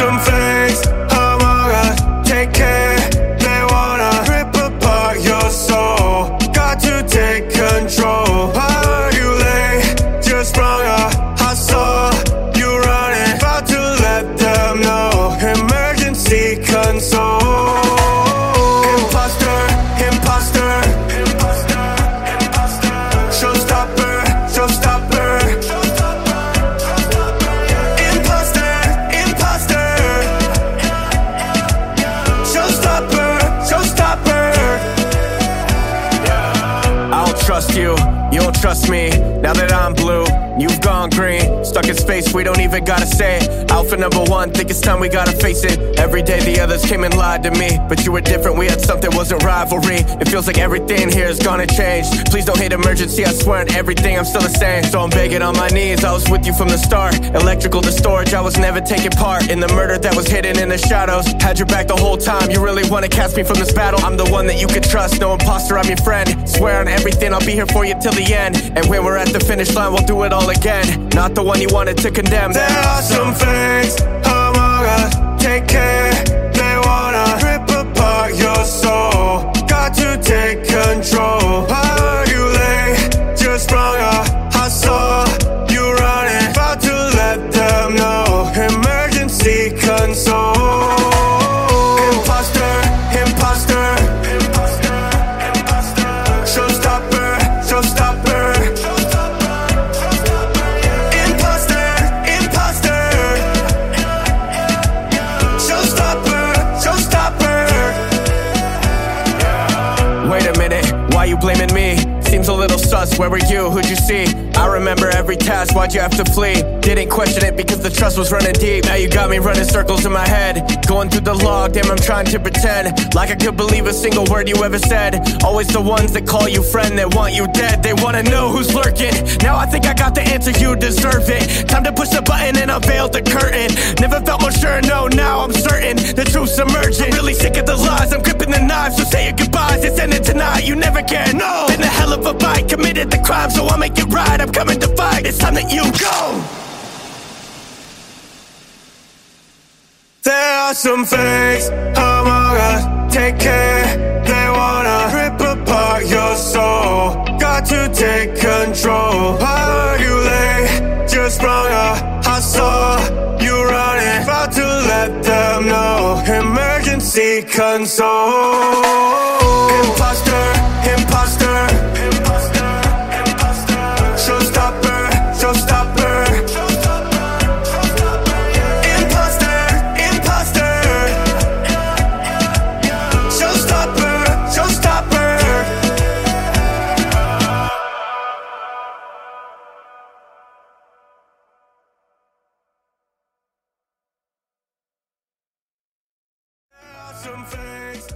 some trust you, you trust me. Now that I'm blue, you've gone green. Stuck in space, we don't even gotta say it. Alpha number one, think it's time we gotta face it. Every day the others came and lied to me. But you were different, we had something, wasn't rivalry. It feels like everything here is gonna change. Please don't hate emergency, I swear on everything, I'm still the same. So I'm begging on my knees, I was with you from the start. Electrical to storage, I was never taking part in the murder that was hidden in the shadows. Had your back the whole time, you really wanna cast me from this battle. I'm the one that you could trust, no imposter, I'm your friend. Swear on everything, I'll be here for you till the end. And when we're at the finish line, we'll do it all again. Not the one you wanted to condemn. There are some things among us. Take care, blaming me? Seems a little sus, where were you? Who'd you see? I remember every task, why'd you have to flee? Didn't question it because the trust was running deep. Now you got me running circles in my head. Going through the log, damn, I'm trying to pretend like I could believe a single word you ever said. Always the ones that call you friend that want you dead. They wanna know who's lurking. Now I think I got the answer, you deserve it. Time to push the button and unveil the curtain. Never felt more sure, no, now I'm certain. The truth's emerging. Really sick of the lies, I'm gripping the knives, so say your goodbyes. It's ending tonight, you never can. No, been a hell of a fight, committed the crime, so I'll make it right. I'm coming to fight, it's time that you go. There are some fakes among us. Take care, they wanna rip apart your soul. Got to take control. Are you late? Just sprung a uh, I saw you Emergency console. face